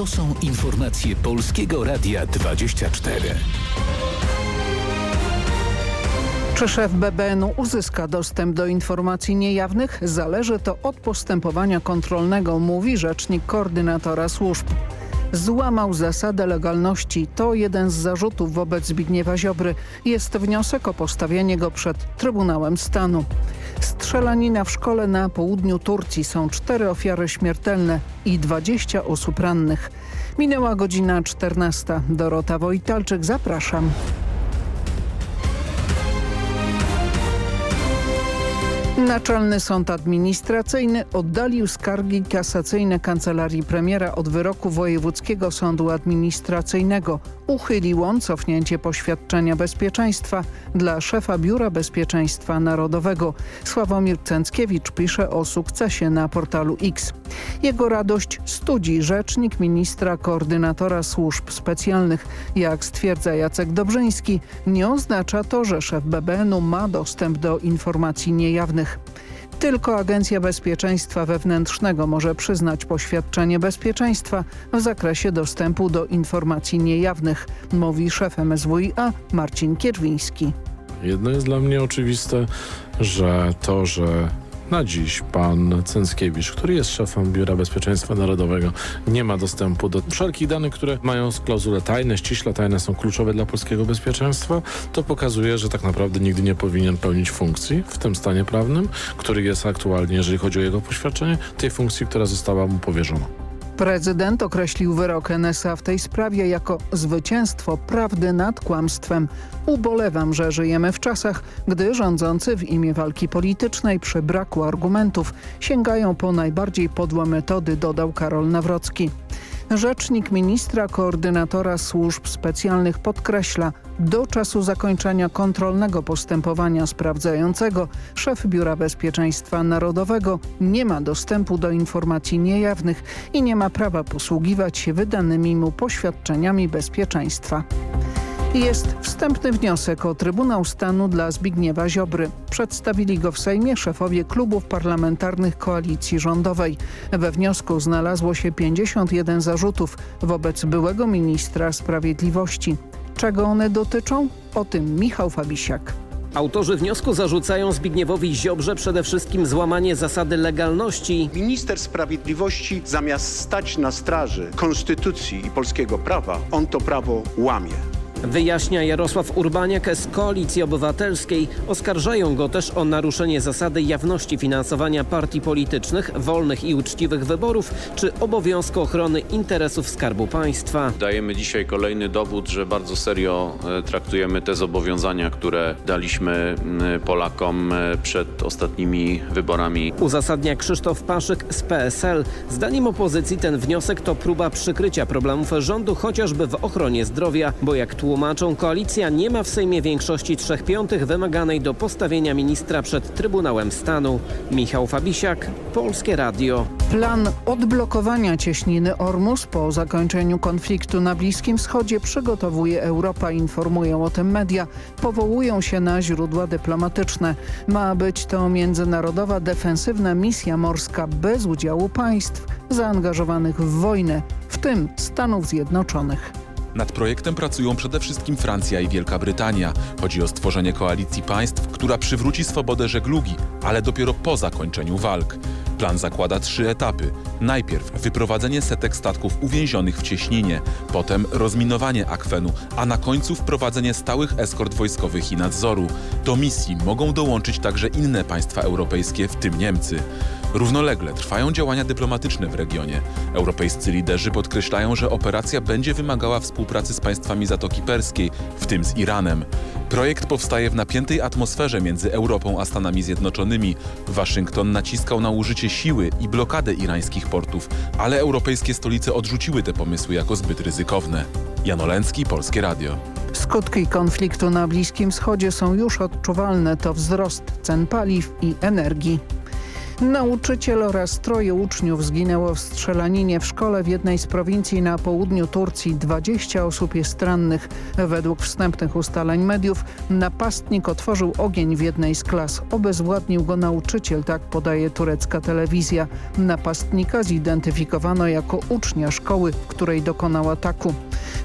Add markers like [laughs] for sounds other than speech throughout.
To są informacje Polskiego Radia 24. Czy szef BBN-u uzyska dostęp do informacji niejawnych? Zależy to od postępowania kontrolnego, mówi rzecznik koordynatora służb. Złamał zasadę legalności. To jeden z zarzutów wobec Zbigniewa Ziobry. Jest wniosek o postawienie go przed Trybunałem Stanu. Strzelanina w szkole na południu Turcji. Są cztery ofiary śmiertelne i 20 osób rannych. Minęła godzina 14. Dorota Wojtalczyk, zapraszam. Naczelny Sąd Administracyjny oddalił skargi kasacyjne Kancelarii Premiera od wyroku Wojewódzkiego Sądu Administracyjnego. Uchylił on cofnięcie poświadczenia bezpieczeństwa dla szefa Biura Bezpieczeństwa Narodowego. Sławomir Cęckiewicz pisze o sukcesie na portalu X. Jego radość studzi rzecznik ministra koordynatora służb specjalnych. Jak stwierdza Jacek Dobrzyński, nie oznacza to, że szef BBN-u ma dostęp do informacji niejawnych. Tylko Agencja Bezpieczeństwa Wewnętrznego może przyznać poświadczenie bezpieczeństwa w zakresie dostępu do informacji niejawnych, mówi szef MSWiA Marcin Kierwiński. Jedno jest dla mnie oczywiste, że to, że na dziś pan Cęckiewicz, który jest szefem Biura Bezpieczeństwa Narodowego, nie ma dostępu do wszelkich danych, które mają klauzule tajne, ściśle tajne, są kluczowe dla polskiego bezpieczeństwa, to pokazuje, że tak naprawdę nigdy nie powinien pełnić funkcji w tym stanie prawnym, który jest aktualnie, jeżeli chodzi o jego poświadczenie, tej funkcji, która została mu powierzona. Prezydent określił wyrok NSA w tej sprawie jako zwycięstwo prawdy nad kłamstwem. Ubolewam, że żyjemy w czasach, gdy rządzący w imię walki politycznej przy braku argumentów sięgają po najbardziej podłe metody, dodał Karol Nawrocki. Rzecznik ministra koordynatora służb specjalnych podkreśla, do czasu zakończenia kontrolnego postępowania sprawdzającego szef Biura Bezpieczeństwa Narodowego nie ma dostępu do informacji niejawnych i nie ma prawa posługiwać się wydanymi mu poświadczeniami bezpieczeństwa. Jest wstępny wniosek o Trybunał Stanu dla Zbigniewa Ziobry. Przedstawili go w Sejmie szefowie klubów parlamentarnych koalicji rządowej. We wniosku znalazło się 51 zarzutów wobec byłego ministra sprawiedliwości. Czego one dotyczą? O tym Michał Fabisiak. Autorzy wniosku zarzucają Zbigniewowi Ziobrze przede wszystkim złamanie zasady legalności. Minister Sprawiedliwości zamiast stać na straży konstytucji i polskiego prawa, on to prawo łamie. Wyjaśnia Jarosław Urbaniak z Koalicji Obywatelskiej. Oskarżają go też o naruszenie zasady jawności finansowania partii politycznych, wolnych i uczciwych wyborów czy obowiązku ochrony interesów Skarbu Państwa. Dajemy dzisiaj kolejny dowód, że bardzo serio e, traktujemy te zobowiązania, które daliśmy Polakom e, przed ostatnimi wyborami. Uzasadnia Krzysztof Paszyk z PSL. Zdaniem opozycji ten wniosek to próba przykrycia problemów rządu chociażby w ochronie zdrowia, bo jak tłumaczy tłumaczą, koalicja nie ma w Sejmie większości trzech piątych wymaganej do postawienia ministra przed Trybunałem Stanu. Michał Fabisiak, Polskie Radio. Plan odblokowania cieśniny Ormus po zakończeniu konfliktu na Bliskim Wschodzie przygotowuje Europa, informują o tym media. Powołują się na źródła dyplomatyczne. Ma być to międzynarodowa defensywna misja morska bez udziału państw zaangażowanych w wojnę, w tym Stanów Zjednoczonych. Nad projektem pracują przede wszystkim Francja i Wielka Brytania. Chodzi o stworzenie koalicji państw, która przywróci swobodę żeglugi, ale dopiero po zakończeniu walk. Plan zakłada trzy etapy. Najpierw wyprowadzenie setek statków uwięzionych w cieśninie, potem rozminowanie akwenu, a na końcu wprowadzenie stałych eskort wojskowych i nadzoru. Do misji mogą dołączyć także inne państwa europejskie, w tym Niemcy. Równolegle trwają działania dyplomatyczne w regionie. Europejscy liderzy podkreślają, że operacja będzie wymagała współpracy z państwami Zatoki Perskiej, w tym z Iranem. Projekt powstaje w napiętej atmosferze między Europą a Stanami Zjednoczonymi. Waszyngton naciskał na użycie siły i blokadę irańskich portów, ale europejskie stolice odrzuciły te pomysły jako zbyt ryzykowne. Jan Polskie Radio. Skutki konfliktu na Bliskim Wschodzie są już odczuwalne. To wzrost cen paliw i energii. Nauczyciel oraz troje uczniów zginęło w strzelaninie w szkole w jednej z prowincji na południu Turcji. 20 osób jest rannych. Według wstępnych ustaleń mediów napastnik otworzył ogień w jednej z klas. Obezwładnił go nauczyciel, tak podaje turecka telewizja. Napastnika zidentyfikowano jako ucznia szkoły, w której dokonał ataku.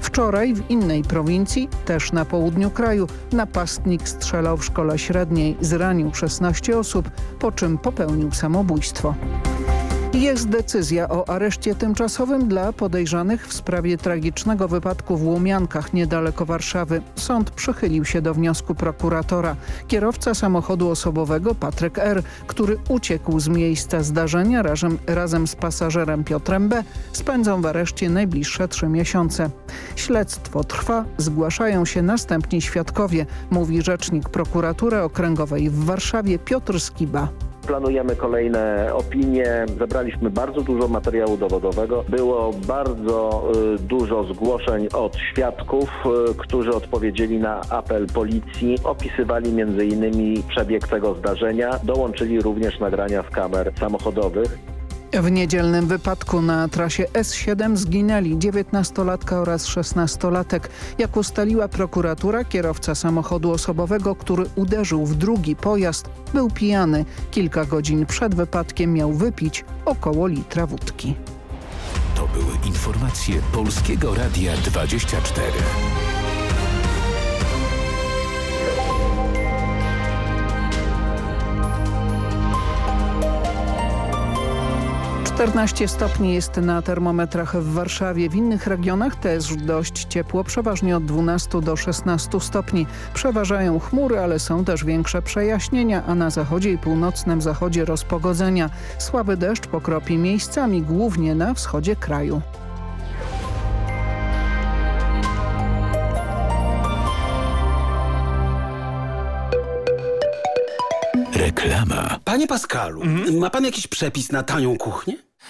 Wczoraj w innej prowincji, też na południu kraju, napastnik strzelał w szkole średniej. Zranił 16 osób, po czym popełnił samobójstwo. Jest decyzja o areszcie tymczasowym dla podejrzanych w sprawie tragicznego wypadku w Łomiankach niedaleko Warszawy. Sąd przychylił się do wniosku prokuratora. Kierowca samochodu osobowego Patryk R., który uciekł z miejsca zdarzenia razem, razem z pasażerem Piotrem B., spędzą w areszcie najbliższe trzy miesiące. Śledztwo trwa, zgłaszają się następni świadkowie, mówi rzecznik prokuratury okręgowej w Warszawie Piotr Skiba. Planujemy kolejne opinie. Zebraliśmy bardzo dużo materiału dowodowego. Było bardzo y, dużo zgłoszeń od świadków, y, którzy odpowiedzieli na apel policji. Opisywali między innymi przebieg tego zdarzenia. Dołączyli również nagrania z kamer samochodowych. W niedzielnym wypadku na trasie S7 zginęli 19-latka oraz 16-latek. Jak ustaliła prokuratura, kierowca samochodu osobowego, który uderzył w drugi pojazd, był pijany. Kilka godzin przed wypadkiem miał wypić około litra wódki. To były informacje Polskiego Radia 24. 14 stopni jest na termometrach w Warszawie. W innych regionach też dość ciepło, przeważnie od 12 do 16 stopni. Przeważają chmury, ale są też większe przejaśnienia, a na zachodzie i północnym zachodzie rozpogodzenia. Słaby deszcz pokropi miejscami, głównie na wschodzie kraju. Reklama. Panie Pascalu, ma pan jakiś przepis na tanią kuchnię?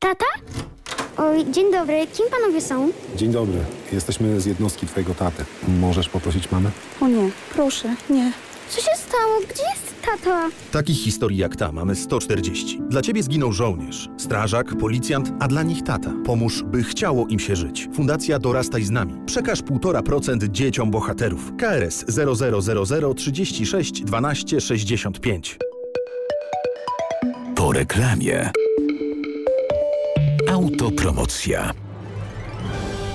Tata? Oj, dzień dobry. Kim panowie są? Dzień dobry. Jesteśmy z jednostki twojego taty. Możesz poprosić mamę? O nie, proszę, nie. Co się stało? Gdzie jest tata? Takich historii jak ta mamy 140. Dla ciebie zginął żołnierz, strażak, policjant, a dla nich tata. Pomóż, by chciało im się żyć. Fundacja Dorastaj z nami. Przekaż 1,5% dzieciom bohaterów. KRS 0000 36 12 65. Po reklamie. Autopromocja.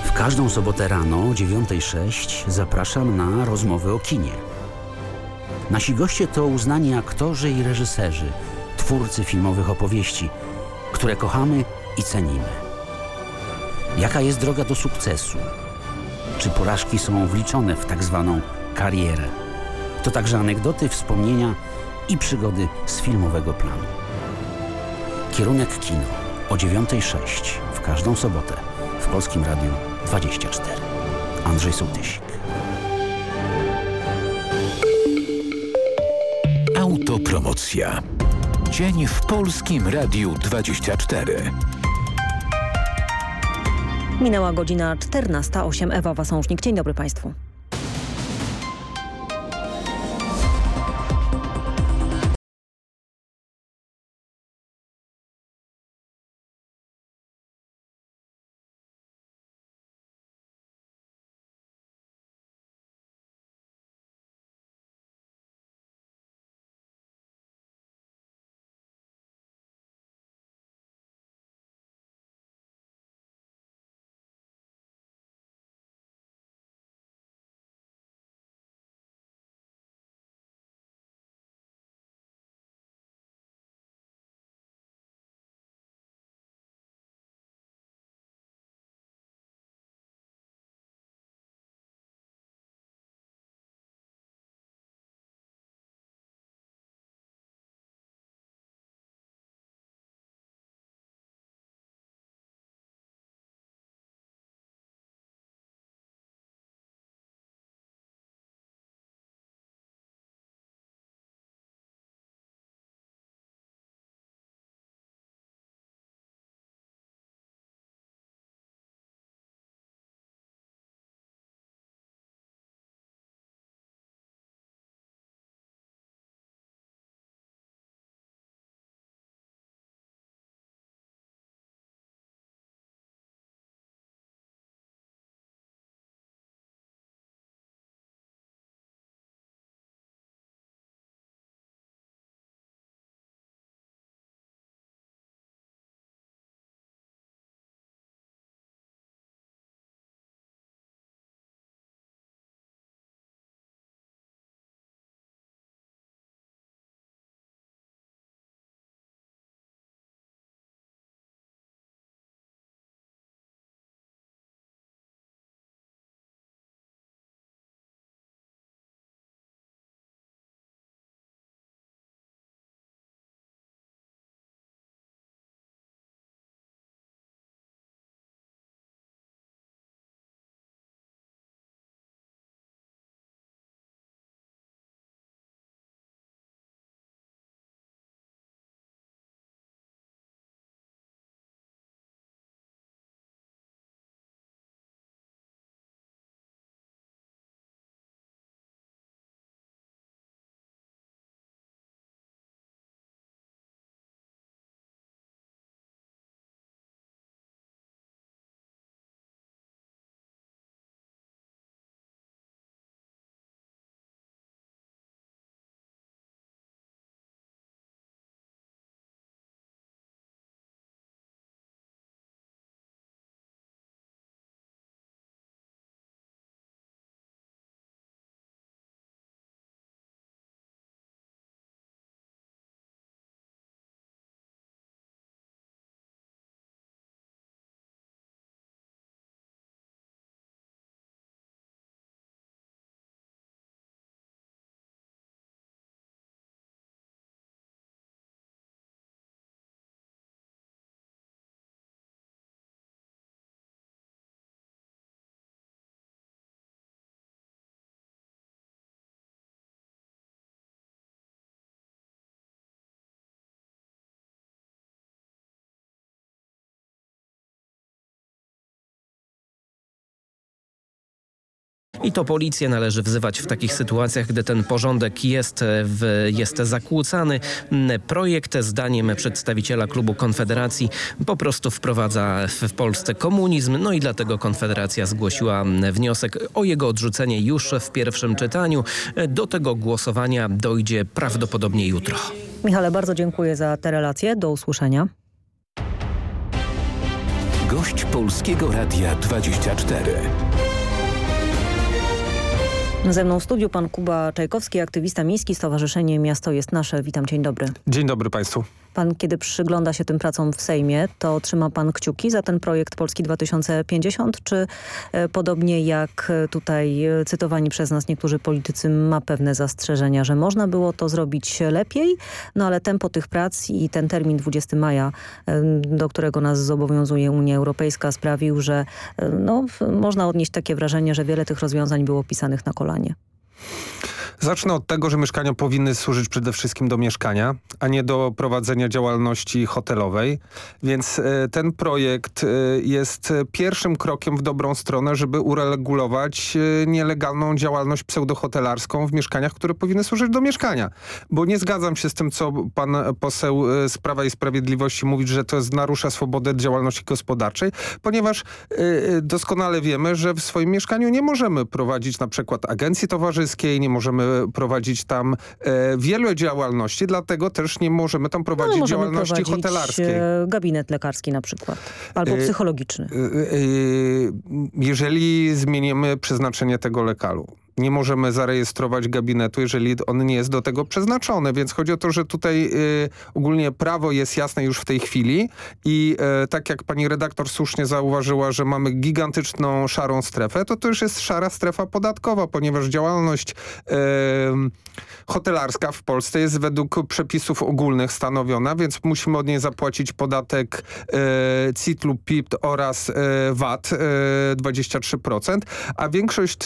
W każdą sobotę rano o 9.06 zapraszam na rozmowy o kinie. Nasi goście to uznani aktorzy i reżyserzy, twórcy filmowych opowieści, które kochamy i cenimy. Jaka jest droga do sukcesu? Czy porażki są wliczone w tak zwaną karierę? To także anegdoty, wspomnienia i przygody z filmowego planu. Kierunek kino o 9.06 w każdą sobotę w Polskim Radiu 24. Andrzej Sołtysik. Autopromocja. Dzień w Polskim Radiu 24. Minęła godzina 14.08. Ewa Wasążnik. Dzień dobry Państwu. I to policję należy wzywać w takich sytuacjach, gdy ten porządek jest, w, jest zakłócany. Projekt zdaniem przedstawiciela klubu Konfederacji po prostu wprowadza w Polsce komunizm, no i dlatego Konfederacja zgłosiła wniosek o jego odrzucenie już w pierwszym czytaniu. Do tego głosowania dojdzie prawdopodobnie jutro. Michale, bardzo dziękuję za te relacje. Do usłyszenia. Gość Polskiego Radia 24. Ze mną w studiu pan Kuba Czajkowski, aktywista miejski, Stowarzyszenie Miasto jest Nasze. Witam, dzień dobry. Dzień dobry Państwu. Pan, kiedy przygląda się tym pracom w Sejmie, to trzyma pan kciuki za ten projekt Polski 2050, czy e, podobnie jak e, tutaj e, cytowani przez nas niektórzy politycy ma pewne zastrzeżenia, że można było to zrobić lepiej, no ale tempo tych prac i ten termin 20 maja, do którego nas zobowiązuje Unia Europejska sprawił, że no, można odnieść takie wrażenie, że wiele tych rozwiązań było pisanych na kolanie. плане? Zacznę od tego, że mieszkania powinny służyć przede wszystkim do mieszkania, a nie do prowadzenia działalności hotelowej. Więc e, ten projekt e, jest pierwszym krokiem w dobrą stronę, żeby uregulować e, nielegalną działalność pseudohotelarską w mieszkaniach, które powinny służyć do mieszkania. Bo nie zgadzam się z tym, co pan poseł z Prawa i Sprawiedliwości mówi, że to jest, narusza swobodę działalności gospodarczej, ponieważ doskonale wiemy, że w swoim mieszkaniu nie możemy prowadzić na przykład agencji towarzyskiej, nie możemy prowadzić tam e, wiele działalności, dlatego też nie możemy tam prowadzić no, działalności prowadzić hotelarskiej. E, gabinet lekarski na przykład, albo e, psychologiczny. Jeżeli zmienimy przeznaczenie tego lokalu, nie możemy zarejestrować gabinetu, jeżeli on nie jest do tego przeznaczony. Więc chodzi o to, że tutaj y, ogólnie prawo jest jasne już w tej chwili i y, tak jak pani redaktor słusznie zauważyła, że mamy gigantyczną szarą strefę, to to już jest szara strefa podatkowa, ponieważ działalność y, hotelarska w Polsce jest według przepisów ogólnych stanowiona, więc musimy od niej zapłacić podatek e, CIT lub PIT oraz e, VAT e, 23%, a większość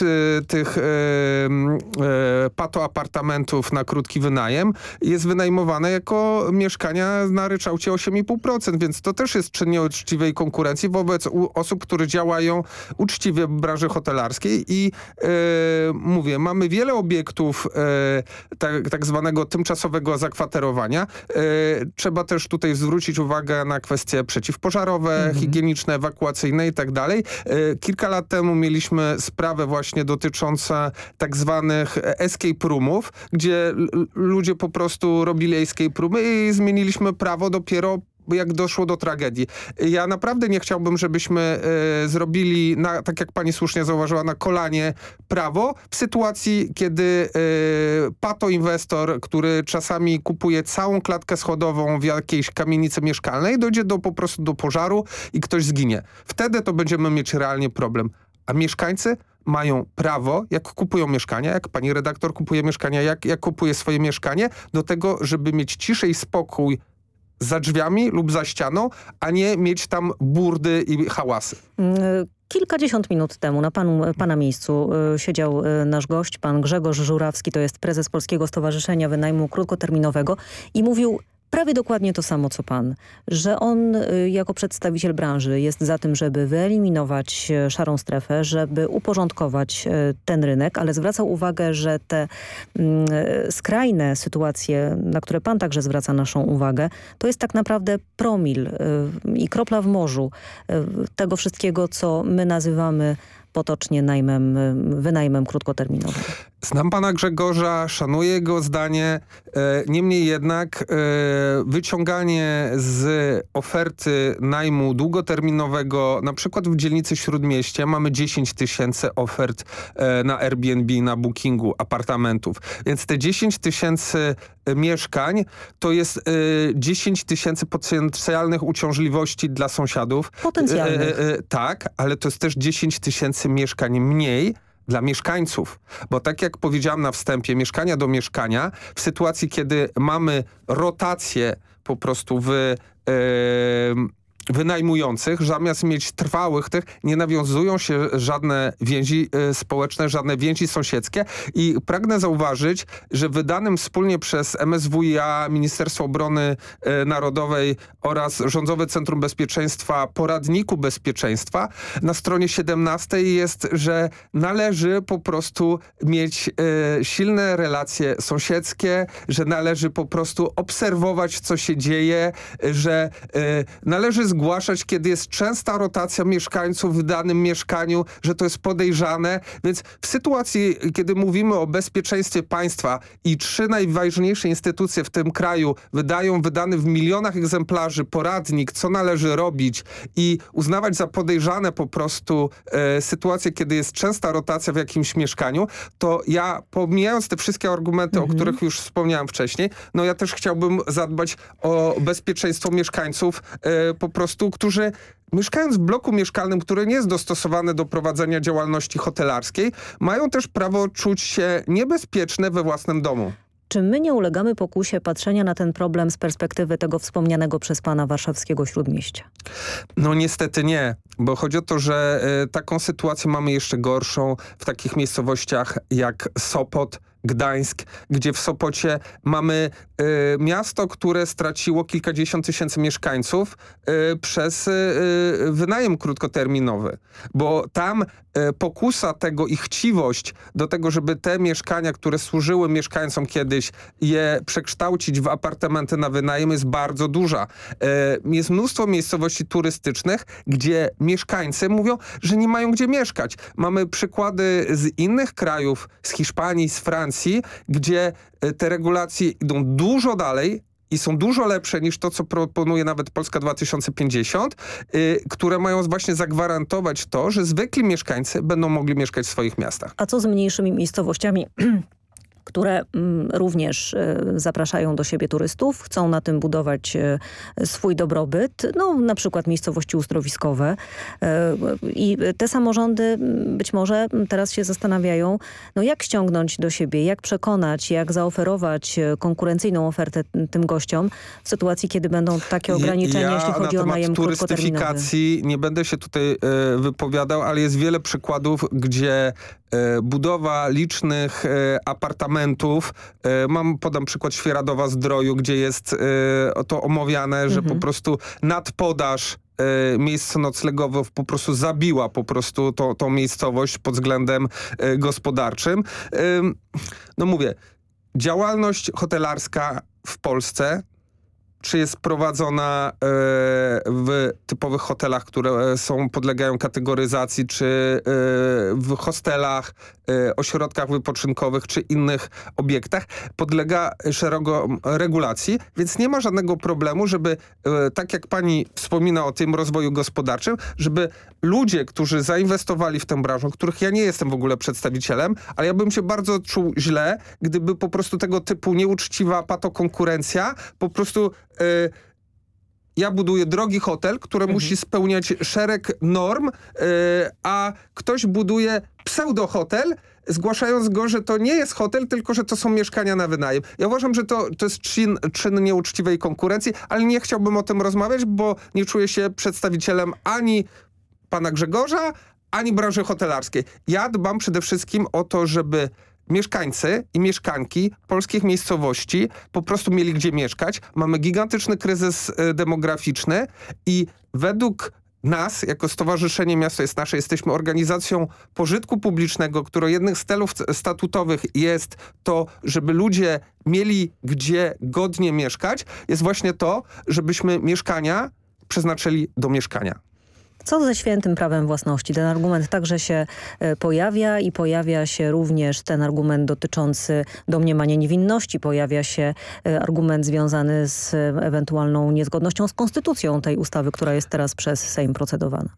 tych e, e, patoapartamentów na krótki wynajem jest wynajmowane jako mieszkania na ryczałcie 8,5%, więc to też jest czyn nieuczciwej konkurencji wobec osób, które działają uczciwie w branży hotelarskiej i e, mówię, mamy wiele obiektów tak, tak zwanego tymczasowego zakwaterowania. E, trzeba też tutaj zwrócić uwagę na kwestie przeciwpożarowe, mhm. higieniczne, ewakuacyjne i tak dalej. E, kilka lat temu mieliśmy sprawę właśnie dotyczącą tak zwanych escape roomów, gdzie ludzie po prostu robili escape roomy i zmieniliśmy prawo dopiero jak doszło do tragedii. Ja naprawdę nie chciałbym, żebyśmy e, zrobili, na, tak jak pani słusznie zauważyła, na kolanie prawo w sytuacji, kiedy e, pato inwestor, który czasami kupuje całą klatkę schodową w jakiejś kamienicy mieszkalnej, dojdzie do, po prostu do pożaru i ktoś zginie. Wtedy to będziemy mieć realnie problem. A mieszkańcy mają prawo, jak kupują mieszkania, jak pani redaktor kupuje mieszkania, jak, jak kupuje swoje mieszkanie, do tego, żeby mieć ciszę i spokój za drzwiami lub za ścianą, a nie mieć tam burdy i hałasy. Mm, kilkadziesiąt minut temu na panu, pana miejscu y, siedział y, nasz gość, pan Grzegorz Żurawski, to jest prezes Polskiego Stowarzyszenia Wynajmu Krótkoterminowego i mówił prawie dokładnie to samo co pan, że on y, jako przedstawiciel branży jest za tym, żeby wyeliminować y, szarą strefę, żeby uporządkować y, ten rynek, ale zwracał uwagę, że te mm, skrajne sytuacje, na które pan także zwraca naszą uwagę, to jest tak naprawdę promil i kropla w morzu tego wszystkiego, co my nazywamy potocznie najmem, wynajmem krótkoterminowym. Znam pana Grzegorza, szanuję jego zdanie, e, niemniej jednak e, wyciąganie z oferty najmu długoterminowego, na przykład w dzielnicy Śródmieście mamy 10 tysięcy ofert e, na Airbnb, na bookingu apartamentów, więc te 10 tysięcy mieszkań to jest 10 tysięcy potencjalnych uciążliwości dla sąsiadów. Potencjalnych. Tak, ale to jest też 10 tysięcy mieszkań mniej, dla mieszkańców. Bo tak jak powiedziałam na wstępie, mieszkania do mieszkania, w sytuacji, kiedy mamy rotację po prostu w, wynajmujących, zamiast mieć trwałych tych, nie nawiązują się żadne więzi y, społeczne, żadne więzi sąsiedzkie. I pragnę zauważyć, że wydanym wspólnie przez MSWiA, Ministerstwo Obrony y, Narodowej oraz Rządowe Centrum Bezpieczeństwa poradniku bezpieczeństwa na stronie 17 jest, że należy po prostu mieć y, silne relacje sąsiedzkie, że należy po prostu obserwować, co się dzieje, że należy zgłaszać, kiedy jest częsta rotacja mieszkańców w danym mieszkaniu, że to jest podejrzane. Więc w sytuacji, kiedy mówimy o bezpieczeństwie państwa i trzy najważniejsze instytucje w tym kraju wydają wydany w milionach egzemplarzy poradnik, co należy robić i uznawać za podejrzane po prostu e, sytuację, kiedy jest częsta rotacja w jakimś mieszkaniu, to ja pomijając te wszystkie argumenty, mhm. o których już wspomniałem wcześniej, no ja też chciałbym zadbać o bezpieczeństwo mieszkańców e, po prostu, którzy mieszkając w bloku mieszkalnym, które nie jest dostosowane do prowadzenia działalności hotelarskiej, mają też prawo czuć się niebezpieczne we własnym domu. Czy my nie ulegamy pokusie patrzenia na ten problem z perspektywy tego wspomnianego przez pana warszawskiego Śródmieścia? No niestety nie, bo chodzi o to, że y, taką sytuację mamy jeszcze gorszą w takich miejscowościach jak Sopot, Gdańsk, gdzie w Sopocie mamy y, miasto, które straciło kilkadziesiąt tysięcy mieszkańców y, przez y, wynajem krótkoterminowy. Bo tam pokusa tego i chciwość do tego, żeby te mieszkania, które służyły mieszkańcom kiedyś, je przekształcić w apartamenty na wynajem jest bardzo duża. Jest mnóstwo miejscowości turystycznych, gdzie mieszkańcy mówią, że nie mają gdzie mieszkać. Mamy przykłady z innych krajów, z Hiszpanii, z Francji, Francji, gdzie e, te regulacje idą dużo dalej, i są dużo lepsze niż to, co proponuje nawet Polska 2050, yy, które mają właśnie zagwarantować to, że zwykli mieszkańcy będą mogli mieszkać w swoich miastach. A co z mniejszymi miejscowościami? [clears throat] które mm, również e, zapraszają do siebie turystów, chcą na tym budować e, swój dobrobyt, no na przykład miejscowości uzdrowiskowe. E, i te samorządy być może teraz się zastanawiają, no jak ściągnąć do siebie, jak przekonać, jak zaoferować konkurencyjną ofertę tym gościom w sytuacji, kiedy będą takie ograniczenia, ja jeśli chodzi na o najem turystyfikacji nie będę się tutaj wypowiadał, ale jest wiele przykładów, gdzie budowa licznych apartamentów apartamentów. E, mam, podam przykład Świeradowa Zdroju, gdzie jest e, to omawiane, że mhm. po prostu nadpodaż e, miejsc noclegowych po prostu zabiła po prostu to, tą miejscowość pod względem gospodarczym. No mówię, działalność hotelarska w Polsce czy jest prowadzona w typowych hotelach, które są, podlegają kategoryzacji, czy w hostelach, ośrodkach wypoczynkowych czy innych obiektach podlega szeroko regulacji, więc nie ma żadnego problemu, żeby, tak jak pani wspomina o tym rozwoju gospodarczym, żeby ludzie, którzy zainwestowali w tę branżę, których ja nie jestem w ogóle przedstawicielem, ale ja bym się bardzo czuł źle, gdyby po prostu tego typu nieuczciwa patokonkurencja po prostu... Yy, ja buduję drogi hotel, który mhm. musi spełniać szereg norm, yy, a ktoś buduje pseudo-hotel, zgłaszając go, że to nie jest hotel, tylko że to są mieszkania na wynajem. Ja uważam, że to, to jest czyn, czyn nieuczciwej konkurencji, ale nie chciałbym o tym rozmawiać, bo nie czuję się przedstawicielem ani pana Grzegorza, ani branży hotelarskiej. Ja dbam przede wszystkim o to, żeby mieszkańcy i mieszkanki polskich miejscowości po prostu mieli gdzie mieszkać. Mamy gigantyczny kryzys e, demograficzny i według nas, jako Stowarzyszenie Miasto jest Nasze, jesteśmy organizacją pożytku publicznego, którego jednym z celów statutowych jest to, żeby ludzie mieli gdzie godnie mieszkać, jest właśnie to, żebyśmy mieszkania przeznaczyli do mieszkania. Co ze świętym prawem własności? Ten argument także się e, pojawia i pojawia się również ten argument dotyczący domniemania niewinności. Pojawia się e, argument związany z ewentualną niezgodnością z konstytucją tej ustawy, która jest teraz przez Sejm procedowana.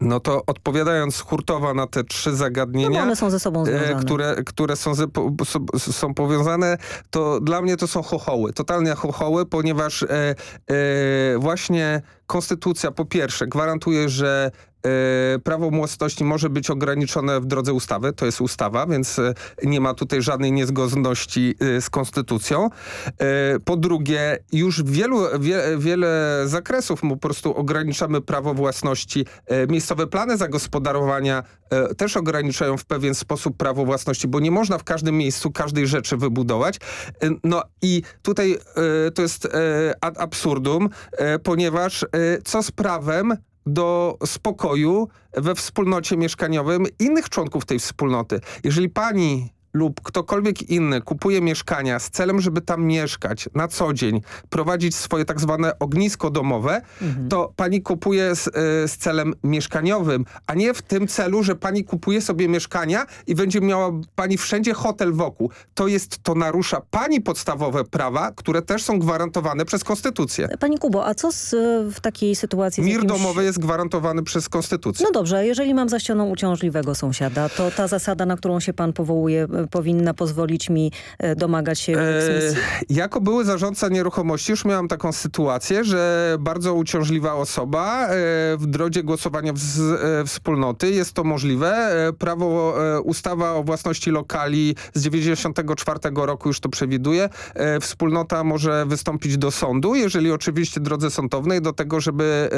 No to odpowiadając hurtowo na te trzy zagadnienia, no są ze sobą e, związane. które, które są, ze, są powiązane, to dla mnie to są chochoły, totalnie chochoły, ponieważ e, e, właśnie konstytucja po pierwsze gwarantuje, że prawo własności może być ograniczone w drodze ustawy, to jest ustawa, więc e, nie ma tutaj żadnej niezgodności e, z konstytucją. Po drugie, już wielu, wie, wiele zakresów po prostu ograniczamy prawo własności. Miejscowe plany zagospodarowania też ograniczają w pewien sposób prawo własności, bo nie można w każdym miejscu każdej rzeczy wybudować. No i tutaj to jest ad absurdum, ponieważ co z prawem do spokoju we wspólnocie mieszkaniowym innych członków tej wspólnoty. Jeżeli pani lub ktokolwiek inny kupuje mieszkania z celem, żeby tam mieszkać na co dzień, prowadzić swoje tak zwane ognisko domowe, mhm. to pani kupuje z, y, z, celem mieszkaniowym, a nie w tym celu, że pani kupuje sobie mieszkania i będzie miała pani wszędzie hotel wokół. To jest, to narusza pani podstawowe prawa, które też są gwarantowane przez konstytucję. Pani Kubo, a co z, w takiej sytuacji? Mir jakimś... domowy jest gwarantowany przez konstytucję. No dobrze, jeżeli mam za ścianą uciążliwego sąsiada, to ta zasada, na którą się pan powołuje, powinna pozwolić mi e, domagać się e, Jako były zarządca nieruchomości już miałam taką sytuację, że bardzo uciążliwa osoba e, w drodze głosowania w, e, wspólnoty jest to możliwe. Prawo, ustawa o własności lokali z 94 roku już to przewiduje. Wspólnota może wystąpić do sądu, jeżeli oczywiście drodze sądownej do tego, żeby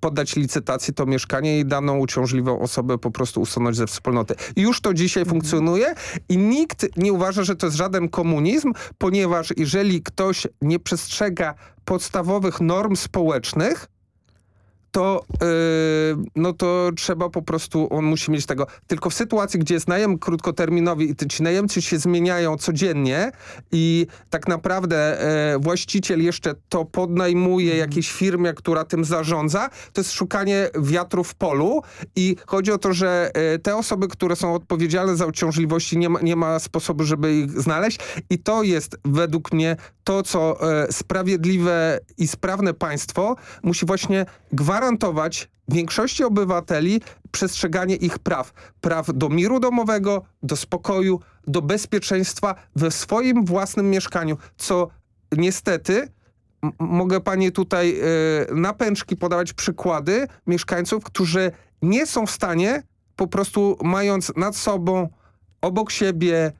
poddać licytacji to mieszkanie i daną uciążliwą osobę po prostu usunąć ze wspólnoty. I już to dzisiaj funkcjonuje i nikt nie uważa, że to jest żaden komunizm, ponieważ jeżeli ktoś nie przestrzega podstawowych norm społecznych, to, yy, no to trzeba po prostu, on musi mieć tego. Tylko w sytuacji, gdzie jest najem krótkoterminowy i ci najemcy się zmieniają codziennie i tak naprawdę yy, właściciel jeszcze to podnajmuje mhm. jakiejś firmie, która tym zarządza, to jest szukanie wiatru w polu i chodzi o to, że yy, te osoby, które są odpowiedzialne za uciążliwości, nie ma, nie ma sposobu, żeby ich znaleźć i to jest według mnie to, co yy, sprawiedliwe i sprawne państwo musi właśnie gwarantować gwarantować większości obywateli przestrzeganie ich praw. Praw do miru domowego, do spokoju, do bezpieczeństwa we swoim własnym mieszkaniu, co niestety mogę pani tutaj y, na pęczki podawać przykłady mieszkańców, którzy nie są w stanie po prostu mając nad sobą, obok siebie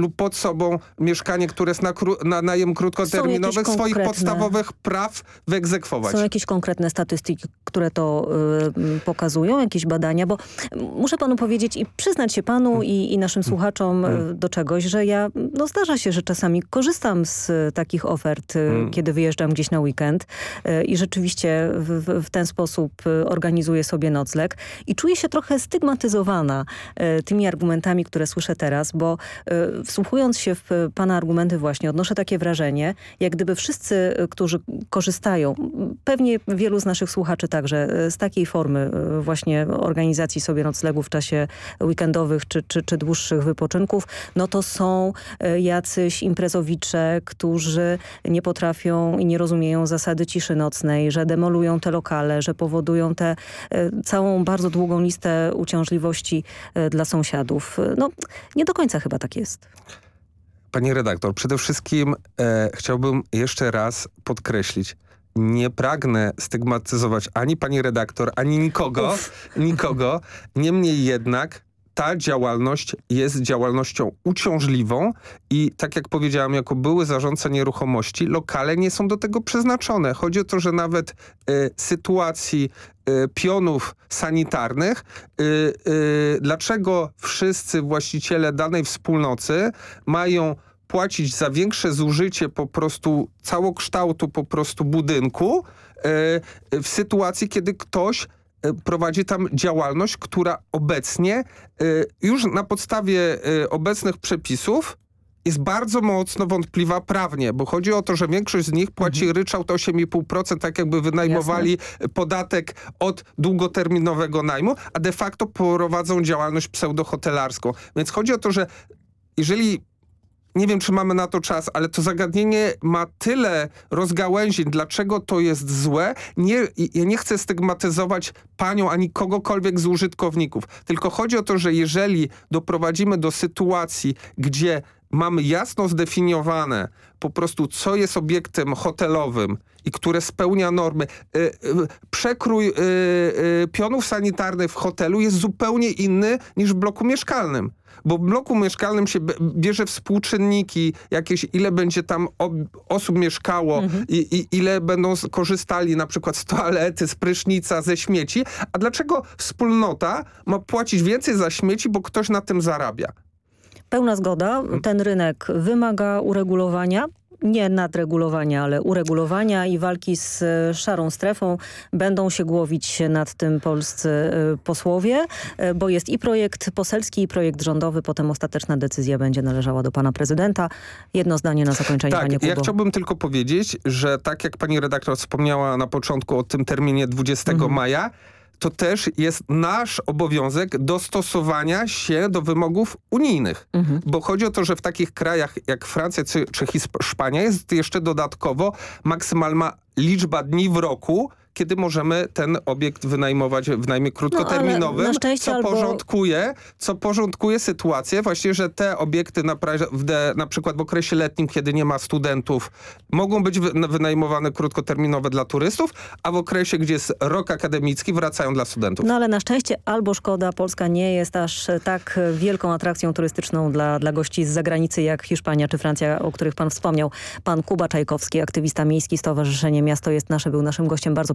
lub pod sobą mieszkanie, które jest na, na najem krótkoterminowych, swoich podstawowych praw wyegzekwować. Są jakieś konkretne statystyki, które to y, pokazują, jakieś badania, bo muszę panu powiedzieć i przyznać się panu hmm. i, i, naszym słuchaczom hmm. do czegoś, że ja, no zdarza się, że czasami korzystam z takich ofert, y, hmm. kiedy wyjeżdżam gdzieś na weekend y, i rzeczywiście w, w, ten sposób organizuję sobie nocleg i czuję się trochę stygmatyzowana tymi argumentami, które słyszę teraz, bo wsłuchując się w pana argumenty właśnie, odnoszę takie wrażenie, jak gdyby wszyscy, którzy korzystają, pewnie wielu z naszych słuchaczy także, z takiej formy właśnie organizacji sobie noclegów w czasie weekendowych czy, czy, czy dłuższych wypoczynków, no to są jacyś imprezowicze, którzy nie potrafią i nie rozumieją zasady ciszy nocnej, że demolują te lokale, że powodują tę całą bardzo długą listę uciążliwości dla sąsiadów. No, nie do końca chyba tak jest. Pani redaktor, przede wszystkim e, chciałbym jeszcze raz podkreślić, nie pragnę stygmatyzować ani pani redaktor, ani nikogo, nikogo. Niemniej jednak ta działalność jest działalnością uciążliwą i tak jak powiedziałem, jako były zarządca nieruchomości, lokale nie są do tego przeznaczone. Chodzi o to, że nawet y, sytuacji y, pionów sanitarnych, y, dlaczego wszyscy właściciele danej wspólnocy mają płacić za większe zużycie po prostu całokształtu po prostu budynku w sytuacji, kiedy ktoś prowadzi tam działalność, która obecnie e, już na podstawie e, obecnych przepisów jest bardzo mocno wątpliwa prawnie, bo chodzi o to, że większość z nich płaci mhm. ryczałt 8,5%, tak jakby wynajmowali Jasne. podatek od długoterminowego najmu, a de facto prowadzą działalność pseudohotelarską. Więc chodzi o to, że jeżeli nie wiem, czy mamy na to czas, ale to zagadnienie ma tyle rozgałęzień, dlaczego to jest złe. Nie, ja nie chcę stygmatyzować panią ani kogokolwiek z użytkowników, tylko chodzi o to, że jeżeli doprowadzimy do sytuacji, gdzie mamy jasno zdefiniowane po prostu, co jest obiektem hotelowym i które spełnia normy. Y, y, przekrój y, pionów sanitarnych w hotelu jest zupełnie inny niż w bloku mieszkalnym bo w bloku mieszkalnym się bierze współczynniki, jakieś ile będzie tam osób mieszkało mhm. i, i, ile będą korzystali na przykład z toalety, z prysznica, ze śmieci. A dlaczego wspólnota ma płacić więcej za śmieci, bo ktoś na tym zarabia? Pełna zgoda. Mhm. Ten rynek wymaga uregulowania nie nadregulowania, ale uregulowania i walki z e, szarą strefą. Będą się głowić nad tym polscy e, posłowie, e, bo jest i projekt poselski, i projekt rządowy. Potem ostateczna decyzja będzie należała do pana prezydenta. Jedno zdanie na zakończenie, tak, panie Kubo. Ja chciałbym tylko powiedzieć, że tak jak pani redaktor wspomniała na początku o tym terminie 20 mhm. maja, to też jest nasz obowiązek dostosowania się do wymogów unijnych. Mhm. Bo chodzi o to, że w takich krajach jak Francja czy, czy Hiszpania jest jeszcze dodatkowo maksymalna liczba dni w roku, kiedy możemy ten obiekt wynajmować w najmie krótkoterminowym, no, co, albo... porządkuje, co porządkuje sytuację właśnie, że te obiekty na, na przykład w okresie letnim, kiedy nie ma studentów, mogą być wynajmowane krótkoterminowe dla turystów, a w okresie, gdzie jest rok akademicki, wracają dla studentów. No ale na szczęście albo szkoda, Polska nie jest aż tak wielką atrakcją turystyczną dla, dla gości z zagranicy jak Hiszpania czy Francja, o których pan wspomniał. Pan Kuba Czajkowski, aktywista miejski, Stowarzyszenie Miasto jest Nasze, był naszym gościem. Bardzo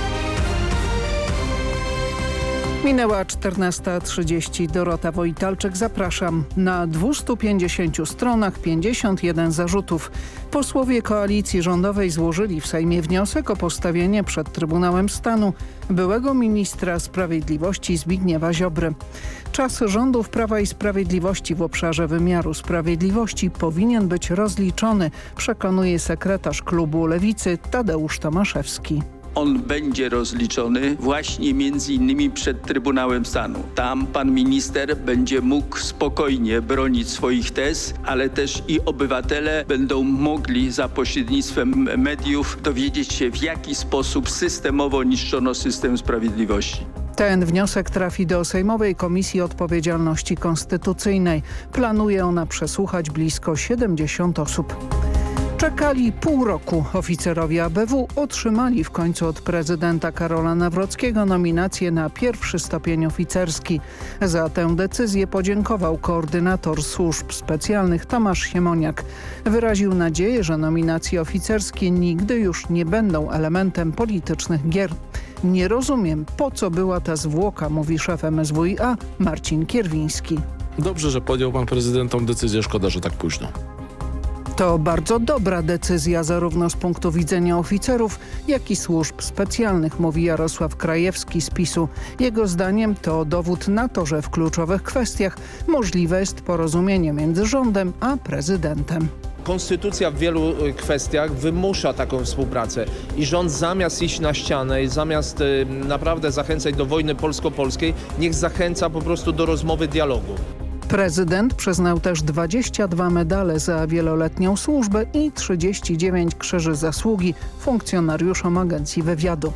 Minęła 14.30. Dorota Wojtalczyk. Zapraszam. Na 250 stronach 51 zarzutów. Posłowie koalicji rządowej złożyli w Sejmie wniosek o postawienie przed Trybunałem Stanu byłego ministra sprawiedliwości Zbigniewa Ziobry. Czas rządów Prawa i Sprawiedliwości w obszarze wymiaru sprawiedliwości powinien być rozliczony, przekonuje sekretarz klubu Lewicy Tadeusz Tomaszewski on będzie rozliczony właśnie między innymi przed Trybunałem Stanu. Tam pan minister będzie mógł spokojnie bronić swoich tez, ale też i obywatele będą mogli za pośrednictwem mediów dowiedzieć się w jaki sposób systemowo niszczono system sprawiedliwości. Ten wniosek trafi do Sejmowej Komisji Odpowiedzialności Konstytucyjnej. Planuje ona przesłuchać blisko 70 osób. Czekali pół roku. Oficerowie ABW otrzymali w końcu od prezydenta Karola Nawrockiego nominację na pierwszy stopień oficerski. Za tę decyzję podziękował koordynator służb specjalnych Tomasz Siemoniak. Wyraził nadzieję, że nominacje oficerskie nigdy już nie będą elementem politycznych gier. Nie rozumiem, po co była ta zwłoka, mówi szef MSWiA Marcin Kierwiński. Dobrze, że podjął pan prezydent decyzję, szkoda, że tak późno. To bardzo dobra decyzja zarówno z punktu widzenia oficerów, jak i służb specjalnych, mówi Jarosław Krajewski z PiSu. Jego zdaniem to dowód na to, że w kluczowych kwestiach możliwe jest porozumienie między rządem a prezydentem. Konstytucja w wielu y, kwestiach wymusza taką współpracę i rząd zamiast iść na ścianę i zamiast y, naprawdę zachęcać do wojny polsko-polskiej, niech zachęca po prostu do rozmowy, dialogu. Prezydent przyznał też 22 medale za wieloletnią służbę i 39 krzyży zasługi funkcjonariuszom Agencji Wywiadu.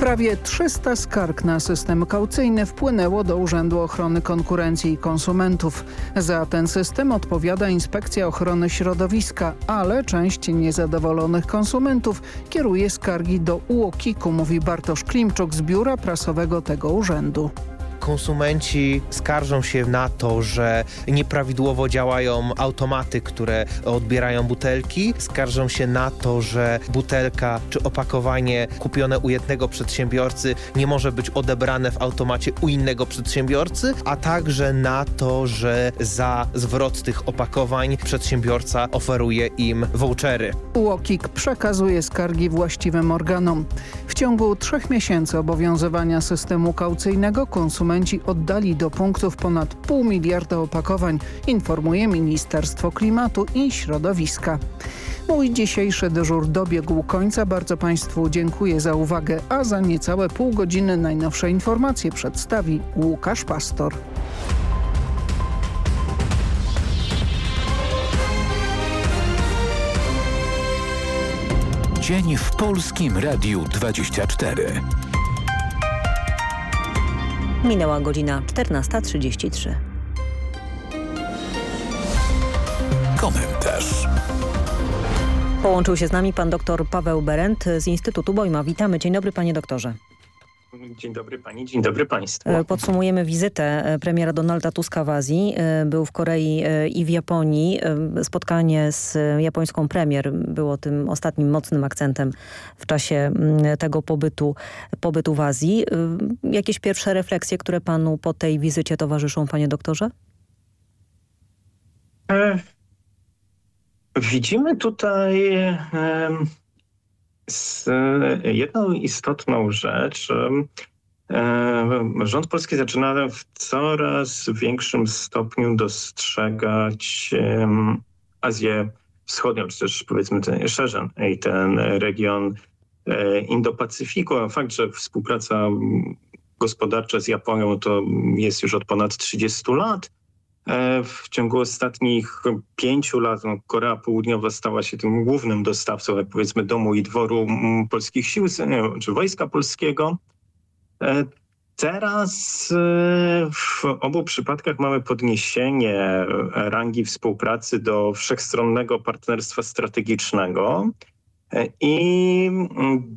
Prawie 300 skarg na system kaucyjny wpłynęło do Urzędu Ochrony Konkurencji i Konsumentów. Za ten system odpowiada Inspekcja Ochrony Środowiska, ale część niezadowolonych konsumentów kieruje skargi do UOKiK-u, mówi Bartosz Klimczuk z biura prasowego tego urzędu konsumenci skarżą się na to, że nieprawidłowo działają automaty, które odbierają butelki. Skarżą się na to, że butelka czy opakowanie kupione u jednego przedsiębiorcy nie może być odebrane w automacie u innego przedsiębiorcy, a także na to, że za zwrot tych opakowań przedsiębiorca oferuje im vouchery. UOKiK przekazuje skargi właściwym organom. W ciągu trzech miesięcy obowiązywania systemu kaucyjnego konsumenci konsumenci oddali do punktów ponad pół miliarda opakowań, informuje Ministerstwo Klimatu i Środowiska. Mój dzisiejszy dyżur dobiegł końca. Bardzo Państwu dziękuję za uwagę, a za niecałe pół godziny najnowsze informacje przedstawi Łukasz Pastor. Dzień w Polskim Radiu 24. Minęła godzina 14.33. Komentarz. Połączył się z nami pan dr Paweł Berent z Instytutu Bojma. Witamy. Dzień dobry panie doktorze. Dzień dobry pani, dzień dobry państwu. E, podsumujemy wizytę e, premiera Donalda Tuska w Azji. E, był w Korei i w Japonii. Spotkanie z japońską premier było tym ostatnim mocnym akcentem w czasie mm, tego pobytu, pobytu w Azji. Jakieś pierwsze refleksje, które panu po tej wizycie towarzyszą, panie doktorze? Widzimy tutaj jedną istotną rzecz. Rząd polski zaczyna w coraz większym stopniu dostrzegać Azję Wschodnią, czy też powiedzmy ten, szerzej i ten region e, Indo-Pacyfiku. A fakt, że współpraca gospodarcza z Japonią to jest już od ponad 30 lat, E, w ciągu ostatnich pięciu lat no, Korea Południowa stała się tym głównym dostawcą, jak powiedzmy, domu i dworu polskich sił, czy wojska polskiego. E, teraz e, w obu przypadkach mamy podniesienie rangi współpracy do wszechstronnego partnerstwa strategicznego i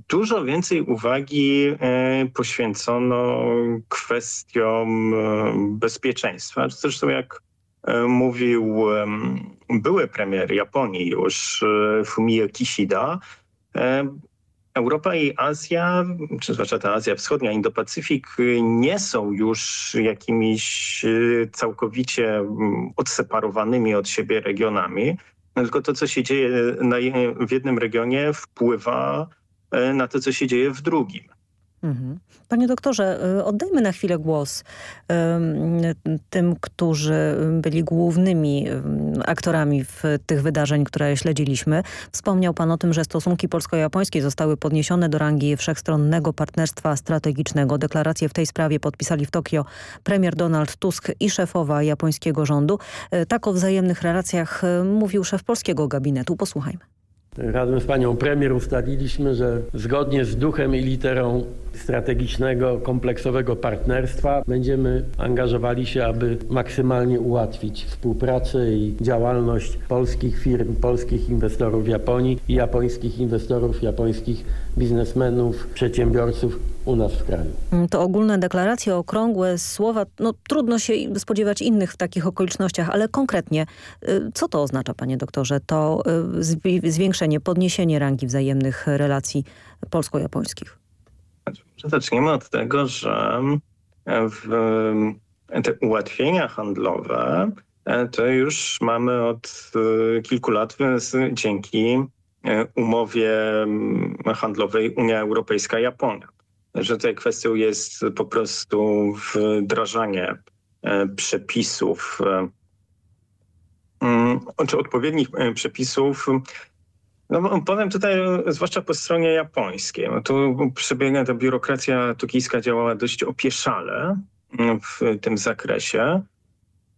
dużo więcej uwagi poświęcono kwestiom bezpieczeństwa. Zresztą jak mówił były premier Japonii już Fumio Kishida, Europa i Azja, czy zwłaszcza ta Azja Wschodnia, Indo-Pacyfik nie są już jakimiś całkowicie odseparowanymi od siebie regionami, tylko to, co się dzieje na, w jednym regionie wpływa na to, co się dzieje w drugim. Mhm. Panie doktorze, y, oddajmy na chwilę głos tym, którzy byli głównymi aktorami w tych wydarzeń, które śledziliśmy. Wspomniał pan o tym, że stosunki polsko-japońskie zostały podniesione do rangi wszechstronnego partnerstwa strategicznego. Deklarację w tej sprawie podpisali w Tokio premier Donald Tusk i szefowa japońskiego rządu. Y, tak o wzajemnych relacjach y, mówił szef polskiego gabinetu. Posłuchajmy. Razem z panią premier ustaliliśmy, że zgodnie z duchem i literą strategicznego, kompleksowego partnerstwa będziemy angażowali się, aby maksymalnie ułatwić współpracę i działalność polskich firm, polskich inwestorów w Japonii i japońskich inwestorów, japońskich biznesmenów, przedsiębiorców u nas w kraju. Mm, to ogólne deklaracje, okrągłe słowa, no trudno się spodziewać innych w takich okolicznościach, ale konkretnie, y, co to oznacza, panie doktorze? To y, zwiększenie, podniesienie rangi wzajemnych relacji polsko-japońskich? Zaczniemy od tego, że w te ułatwienia handlowe e, to już mamy od e, kilku lat dzięki e, umowie handlowej Unia Europejska-Japonia. Że tutaj kwestią jest po prostu wdrażanie przepisów mm, czy odpowiednich e, przepisów no powiem tutaj, zwłaszcza po stronie japońskiej, no tu przebiega ta biurokracja tokijska działała dość opieszale w tym zakresie.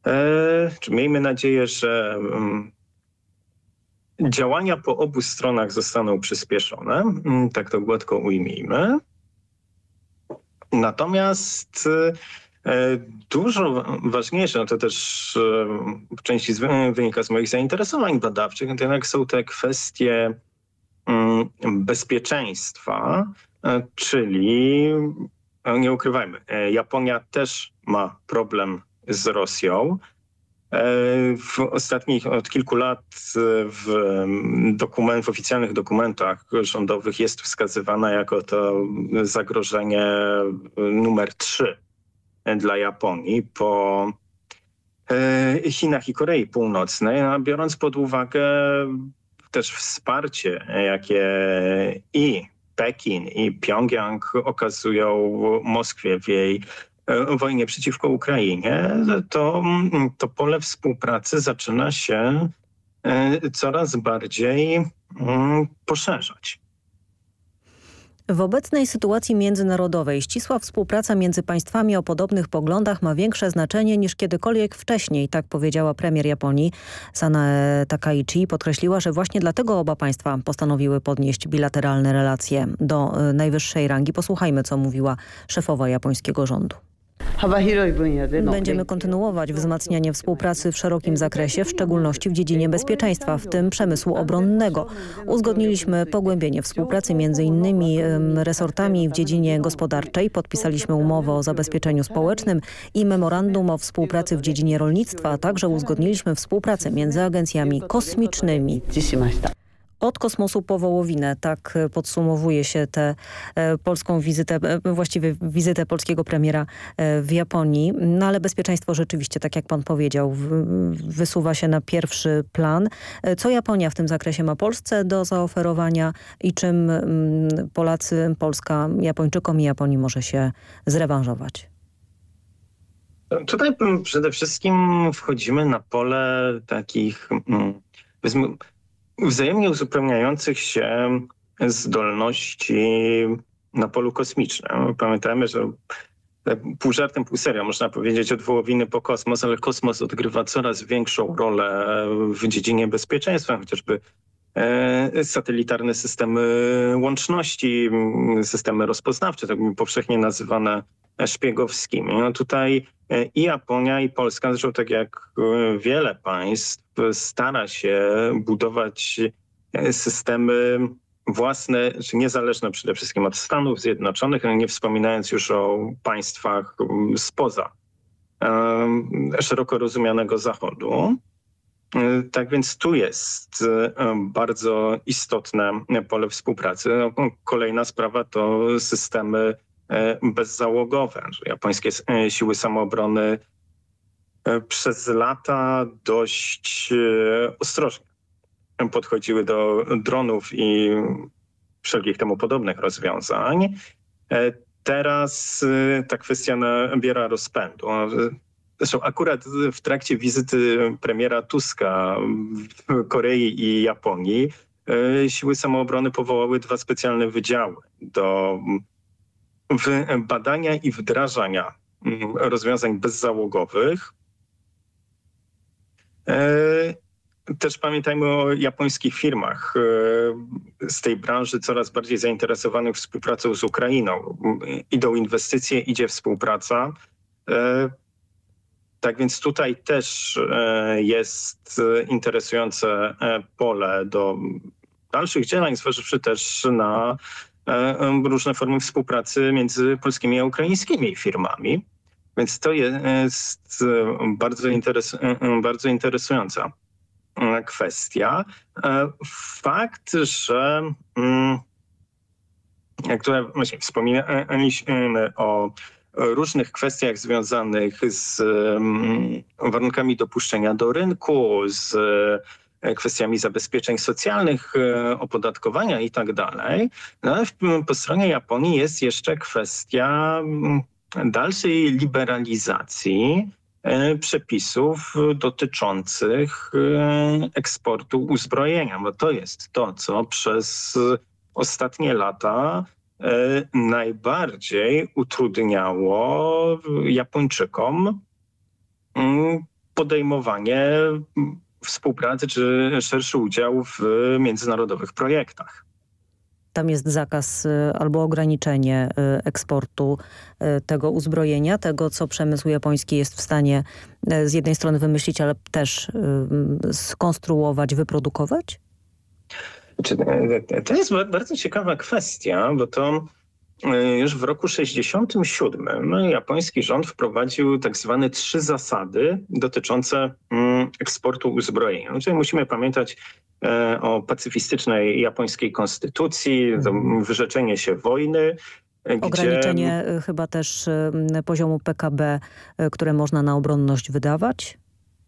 E, miejmy nadzieję, że działania po obu stronach zostaną przyspieszone, mm, tak to gładko ujmijmy. Natomiast e, dużo ważniejsze, no to też e, w części wynika z moich zainteresowań badawczych, to jednak są te kwestie mm, bezpieczeństwa, e, czyli nie ukrywajmy, Japonia też ma problem z Rosją. W ostatnich, od kilku lat w, dokument, w oficjalnych dokumentach rządowych jest wskazywana jako to zagrożenie numer trzy dla Japonii po e, Chinach i Korei Północnej, a biorąc pod uwagę też wsparcie, jakie i Pekin i Pjongjang okazują Moskwie w jej E, wojnie przeciwko Ukrainie, to, to pole współpracy zaczyna się e, coraz bardziej mm, poszerzać. W obecnej sytuacji międzynarodowej ścisła współpraca między państwami o podobnych poglądach ma większe znaczenie niż kiedykolwiek wcześniej, tak powiedziała premier Japonii. Sanae Takaichi podkreśliła, że właśnie dlatego oba państwa postanowiły podnieść bilateralne relacje do e, najwyższej rangi. Posłuchajmy, co mówiła szefowa japońskiego rządu. Będziemy kontynuować wzmacnianie współpracy w szerokim zakresie, w szczególności w dziedzinie bezpieczeństwa, w tym przemysłu obronnego. Uzgodniliśmy pogłębienie współpracy między innymi resortami w dziedzinie gospodarczej, podpisaliśmy umowę o zabezpieczeniu społecznym i memorandum o współpracy w dziedzinie rolnictwa, a także uzgodniliśmy współpracę między agencjami kosmicznymi. Od kosmosu po wołowinę, tak e, podsumowuje się tę e, polską wizytę, e, właściwie wizytę polskiego premiera w Japonii. No ale bezpieczeństwo rzeczywiście, tak jak pan powiedział, wysuwa się na pierwszy plan. Co Japonia w tym zakresie ma Polsce do zaoferowania i czym mm, Polacy, Polska, Japończykom i Japonii może się zrewanżować? Tutaj przede wszystkim wchodzimy na pole takich, mm, powiedzmy, wzajemnie uzupełniających się zdolności na polu kosmicznym. Pamiętajmy, że pół żartem, pół serio można powiedzieć od wołowiny po kosmos, ale kosmos odgrywa coraz większą rolę w dziedzinie bezpieczeństwa, chociażby e, satelitarne systemy łączności, systemy rozpoznawcze, tak powszechnie nazywane szpiegowskimi. No tutaj e, i Japonia, i Polska, zresztą tak jak e, wiele państw, stara się budować e, systemy własne, czy niezależne przede wszystkim od Stanów Zjednoczonych, nie wspominając już o państwach spoza szeroko rozumianego Zachodu. Tak więc tu jest bardzo istotne pole współpracy. No, kolejna sprawa to systemy E, bezzałogowe. Japońskie e, siły samoobrony e, przez lata dość ostrożnie podchodziły do dronów i wszelkich temu podobnych rozwiązań. Teraz ta kwestia nabiera rozpędu. Zresztą akurat w trakcie wizyty premiera Tuska w Korei i Japonii siły samoobrony powołały dwa specjalne wydziały do w badania i wdrażania mm, rozwiązań bezzałogowych. E, też pamiętajmy o japońskich firmach e, z tej branży coraz bardziej zainteresowanych współpracą z Ukrainą. Idą inwestycje, idzie współpraca. E, tak więc tutaj też jest interesujące pole do dalszych działań, zważywszy też na różne formy współpracy między polskimi a ukraińskimi firmami. Więc to jest bardzo, interes bardzo interesująca e, kwestia. E, fakt, że mm, jak tutaj właśnie wspominaliśmy o różnych kwestiach związanych z mm, warunkami dopuszczenia do rynku, z E, kwestiami zabezpieczeń socjalnych, e, opodatkowania i tak dalej. No, po stronie Japonii jest jeszcze kwestia dalszej liberalizacji e, przepisów dotyczących e, eksportu uzbrojenia, bo to jest to, co przez ostatnie lata e, najbardziej utrudniało Japończykom mm, podejmowanie współpracy czy szerszy udział w międzynarodowych projektach. Tam jest zakaz y, albo ograniczenie y, eksportu y, tego uzbrojenia, tego co przemysł japoński jest w stanie z jednej strony wymyślić, ale też skonstruować, wyprodukować? To jest bardzo ciekawa kwestia, bo to już w roku 67 japoński rząd wprowadził tak zwane trzy zasady dotyczące mm, eksportu uzbrojenia. Czyli znaczy, musimy pamiętać E, o pacyfistycznej japońskiej konstytucji, mhm. wyrzeczenie się wojny. E, Ograniczenie gdzie... chyba też poziomu PKB, e, które można na obronność wydawać?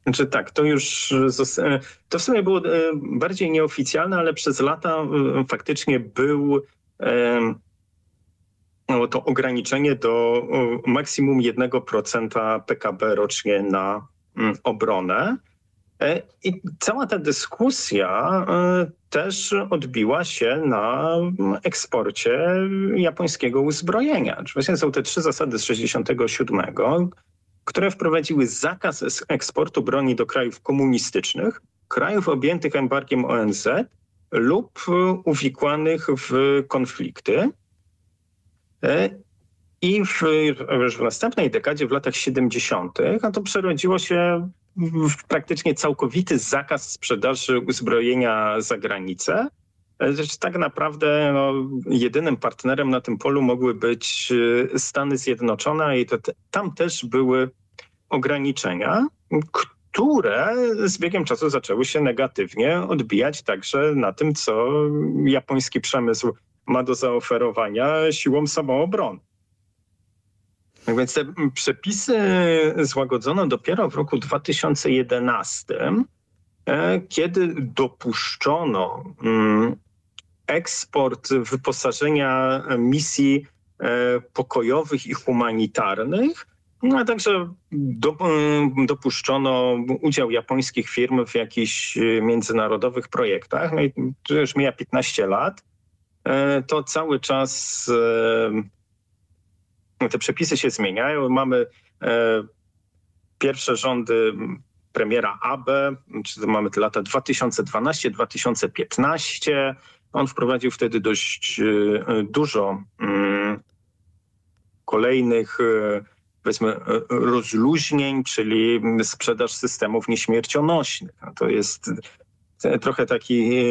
Znaczy tak, to już to w sumie było bardziej nieoficjalne, ale przez lata faktycznie był no, to ograniczenie do maksimum 1% PKB rocznie na obronę. E, I cała ta dyskusja e, też odbiła się na eksporcie japońskiego uzbrojenia. Właśnie są te trzy zasady z 67, które wprowadziły zakaz eksportu broni do krajów komunistycznych, krajów objętych embargiem ONZ lub uwikłanych w konflikty. E, I w, w następnej dekadzie, w latach 70., a to przerodziło się praktycznie całkowity zakaz sprzedaży uzbrojenia za granicę. Zresztą tak naprawdę no, jedynym partnerem na tym polu mogły być e, Stany Zjednoczone i to tam też były ograniczenia, które z biegiem czasu zaczęły się negatywnie odbijać także na tym, co japoński przemysł ma do zaoferowania siłom samoobrony. Tak więc te przepisy złagodzono dopiero w roku 2011, e, kiedy dopuszczono mm, eksport wyposażenia misji e, pokojowych i humanitarnych, no, a także mm, dopuszczono udział japońskich firm w jakichś międzynarodowych projektach. No i to już mija 15 lat. E, to cały czas te przepisy się zmieniają. Mamy e, pierwsze rządy premiera Abe, czy to mamy te lata 2012-2015. On wprowadził wtedy dość e, dużo mm, kolejnych e, powiedzmy rozluźnień, czyli sprzedaż systemów nieśmiercionośnych. To jest trochę taki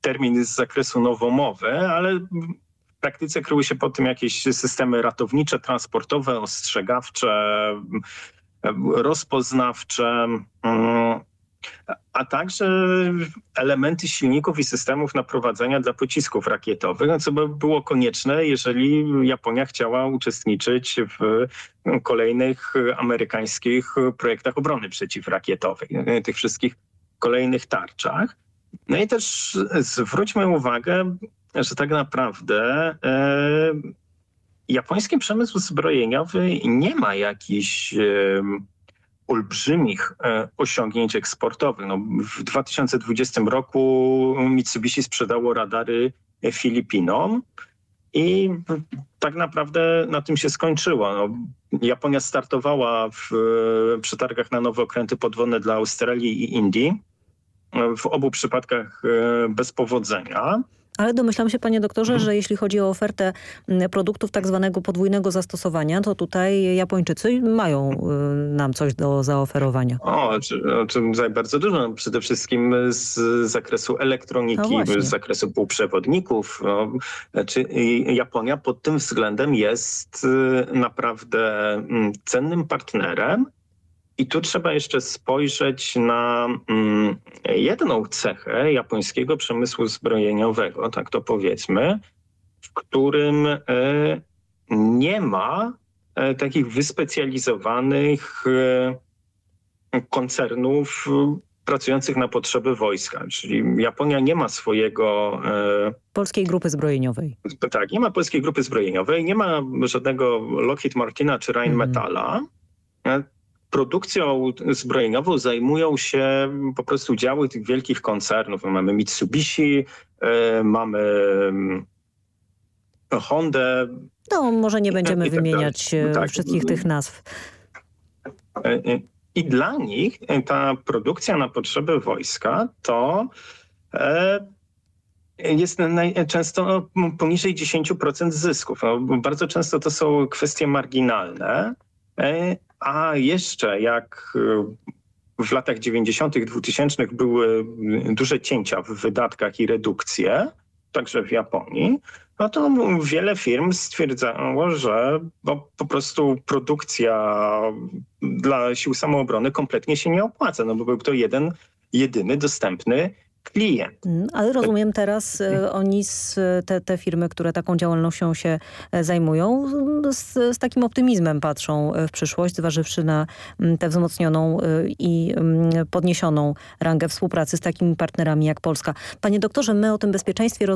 termin z zakresu nowomowy, ale w praktyce kryły się pod tym jakieś systemy ratownicze, transportowe, ostrzegawcze, rozpoznawcze, mm, a także elementy silników i systemów naprowadzania dla pocisków rakietowych, co by było konieczne, jeżeli Japonia chciała uczestniczyć w kolejnych amerykańskich projektach obrony przeciwrakietowej, tych wszystkich kolejnych tarczach. No i też zwróćmy uwagę, że tak naprawdę e, japoński przemysł zbrojeniowy nie ma jakichś e, olbrzymich e, osiągnięć eksportowych. No, w 2020 roku Mitsubishi sprzedało radary Filipinom i tak naprawdę na tym się skończyło. No, Japonia startowała w przetargach na nowe okręty podwodne dla Australii i Indii. W obu przypadkach bez powodzenia. Ale domyślam się, panie doktorze, mhm. że jeśli chodzi o ofertę produktów tak zwanego podwójnego zastosowania, to tutaj Japończycy mają y, nam coś do zaoferowania. O, o czym bardzo dużo. Przede wszystkim z zakresu elektroniki, no z zakresu półprzewodników. No, znaczy Japonia pod tym względem jest y, naprawdę cennym partnerem i tu trzeba jeszcze spojrzeć na mm, jedną cechę japońskiego przemysłu zbrojeniowego, tak to powiedzmy, w którym e, nie ma e, takich wyspecjalizowanych e, koncernów pracujących na potrzeby wojska. Czyli Japonia nie ma swojego... Polskiej grupy zbrojeniowej. Tak, nie ma polskiej grupy zbrojeniowej, nie ma żadnego Lockheed Martina czy Rheinmetalla. Mm produkcją zbrojeniową zajmują się po prostu działy tych wielkich koncernów. Mamy Mitsubishi, e, mamy mm, Hondę. No, może nie będziemy tak wymieniać e, Tak. wszystkich tych nazw. E, e, I dla nich ta produkcja na potrzeby wojska to e, jest często poniżej 10% zysków. No, bardzo często to są kwestie marginalne, e, a jeszcze jak e, w latach 90., 2000 były duże cięcia w wydatkach i redukcje, także w Japonii, no to wiele firm stwierdzało, że no, po prostu produkcja dla sił samoobrony kompletnie się nie opłaca, no bo był to jeden, jedyny dostępny klient. Mm, Ale rozumiem teraz e, oni, z, te, te firmy, które taką działalnością się e, zajmują, z, z takim optymizmem patrzą e, w przyszłość, zważywszy na mm, tę wzmocnioną i mm, podniesioną rangę współpracy z takimi partnerami jak Polska. Panie doktorze, my o tym bezpieczeństwie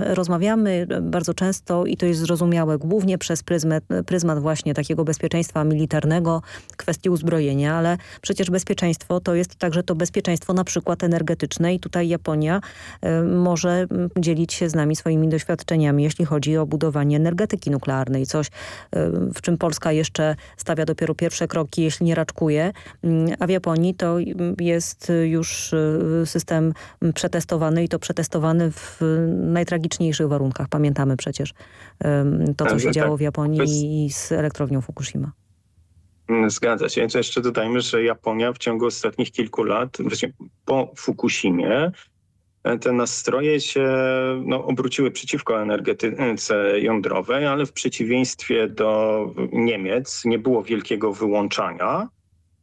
rozmawiamy bardzo często i to jest zrozumiałe głównie przez pryzmat, pryzmat właśnie takiego bezpieczeństwa militarnego, kwestii uzbrojenia, ale przecież bezpieczeństwo to jest także to bezpieczeństwo na przykład energetyczne i tutaj Japonia y, może mm, dzielić się z nami swoimi doświadczeniami, jeśli chodzi o budowanie energetyki nuklearnej. Coś, y, w czym Polska jeszcze stawia dopiero pierwsze kroki, jeśli nie raczkuje. Mm, A w Japonii to mm, jest już y, system mm, przetestowany i to przetestowany w najtragiczniejszych warunkach. Pamiętamy przecież to, co Tak, się tak. działo w To Japonii z elektrownią Fukushima. Mm, Zgadza się. To jeszcze dodajmy, że Japonia w ciągu ostatnich kilku lat, właśnie po Fukushimie, e, te nastroje się no, obróciły przeciwko energetyce jądrowej, ale w przeciwieństwie do Niemiec nie było wielkiego wyłączania,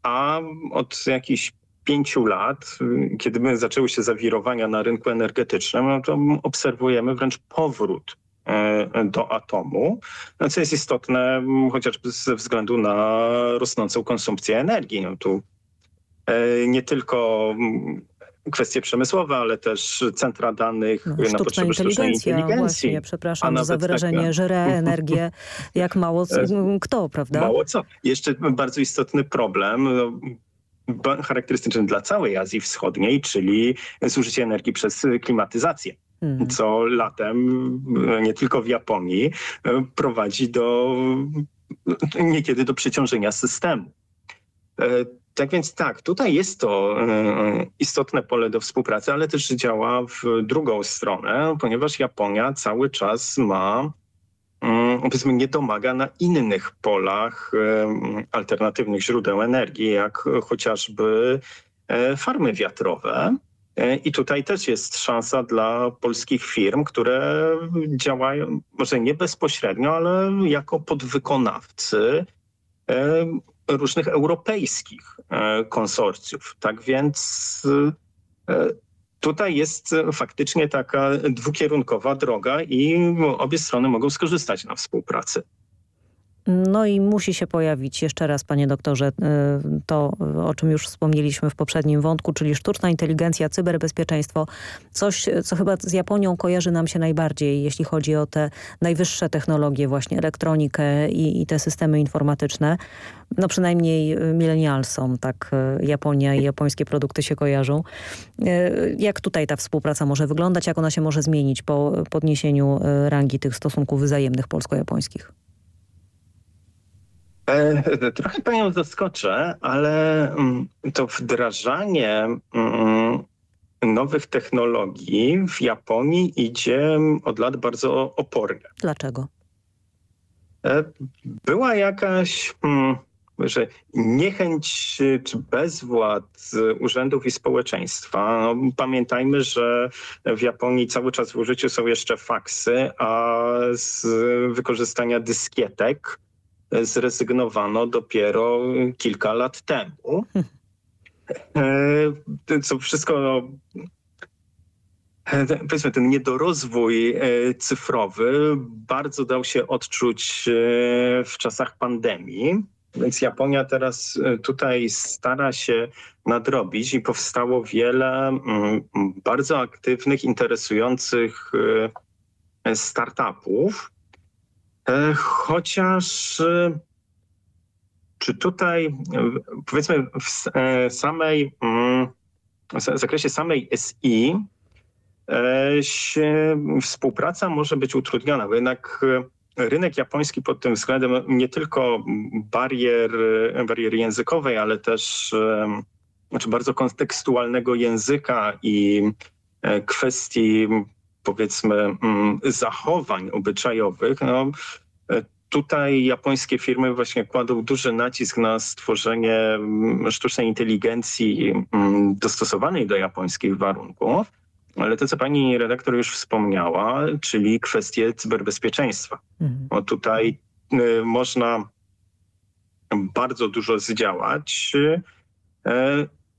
a od jakichś pięciu lat, kiedy zaczęły się zawirowania na rynku energetycznym, no to obserwujemy wręcz powrót do atomu, no, co jest istotne chociażby ze względu na rosnącą konsumpcję energii. No, tu e, nie tylko kwestie przemysłowe, ale też centra danych No, na sztuczna potrzeby sztucznej inteligencji. właśnie, przepraszam za wyrażenie, taka- żre energię jak mało [laughs] kto, prawda? Mało co. Jeszcze bardzo istotny problem, no, charakterystyczny dla całej Azji Wschodniej, czyli zużycie energii przez klimatyzację. Mhm. Co latem, e, nie tylko w Japonii, e, prowadzi do niekiedy do przeciążenia systemu. E, Tak więc tak, tutaj jest to istotne pole do współpracy, ale też działa w drugą stronę, ponieważ Japonia cały czas ma mm, powiedzmy nie domaga na innych polach alternatywnych źródeł energii, jak chociażby farmy wiatrowe. I tutaj też jest szansa dla polskich firm, które działają może nie bezpośrednio, ale jako podwykonawcy e, różnych europejskich e, konsorcjów. Tak więc e, tutaj jest faktycznie taka dwukierunkowa droga i obie strony mogą skorzystać na współpracy. No i musi się pojawić jeszcze raz, panie doktorze, y, to, o czym już wspomnieliśmy w poprzednim wątku, czyli sztuczna inteligencja, cyberbezpieczeństwo. Coś, co chyba z Japonią kojarzy nam się najbardziej, jeśli chodzi o te najwyższe technologie, właśnie elektronikę i, i te systemy informatyczne. No przynajmniej y, millennialsom, tak y, Japonia i japońskie produkty się kojarzą. Jak tutaj ta współpraca może wyglądać, jak ona się może zmienić po podniesieniu rangi tych stosunków wzajemnych polsko-japońskich? E, Trochę panią zaskoczę, ale mm, to wdrażanie mm, nowych technologii w Japonii idzie od lat bardzo opornie. Dlaczego? E, Była jakaś mm, że niechęć czy bezwład urzędów i społeczeństwa. No, pamiętajmy, że w Japonii cały czas w użyciu są jeszcze faksy, a z wykorzystania dyskietek zrezygnowano dopiero kilka lat temu. E, Co wszystko e, powiedzmy, ten niedorozwój e, cyfrowy bardzo dał się odczuć w czasach pandemii. Więc Japonia teraz tutaj stara się nadrobić i powstało wiele mm, bardzo aktywnych, interesujących startupów. E, Chociaż e, czy tutaj powiedzmy w samej, mm, w zakresie samej SI się, współpraca może być utrudniona, bo jednak rynek japoński pod tym względem nie tylko barier, barier językowej, ale też znaczy bardzo kontekstualnego języka i kwestii powiedzmy mm, zachowań obyczajowych, no, tutaj japońskie firmy właśnie kładą duży nacisk na stworzenie mm, sztucznej inteligencji mm, dostosowanej do japońskich warunków, ale to, co pani redaktor już wspomniała, czyli kwestie cyberbezpieczeństwa. Mhm. Bo tutaj y, można bardzo dużo zdziałać y,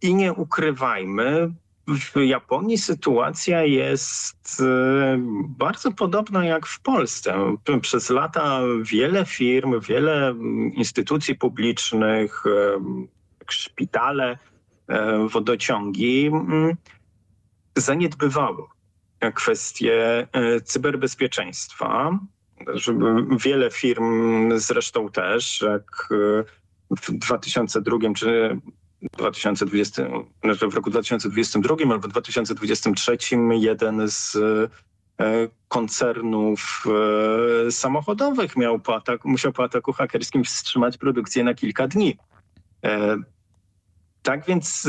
i nie ukrywajmy, w Japonii sytuacja jest e, bardzo podobna jak w Polsce. Przez lata wiele firm, wiele instytucji publicznych, e, szpitale, e, wodociągi zaniedbywało kwestie cyberbezpieczeństwa. Wiele firm zresztą też, jak w 2002 czy 2020, znaczy w roku 2022 albo 2023 jeden z e, koncernów e, samochodowych miał po ataku, musiał po ataku hakerskim wstrzymać produkcję na kilka dni. E, tak więc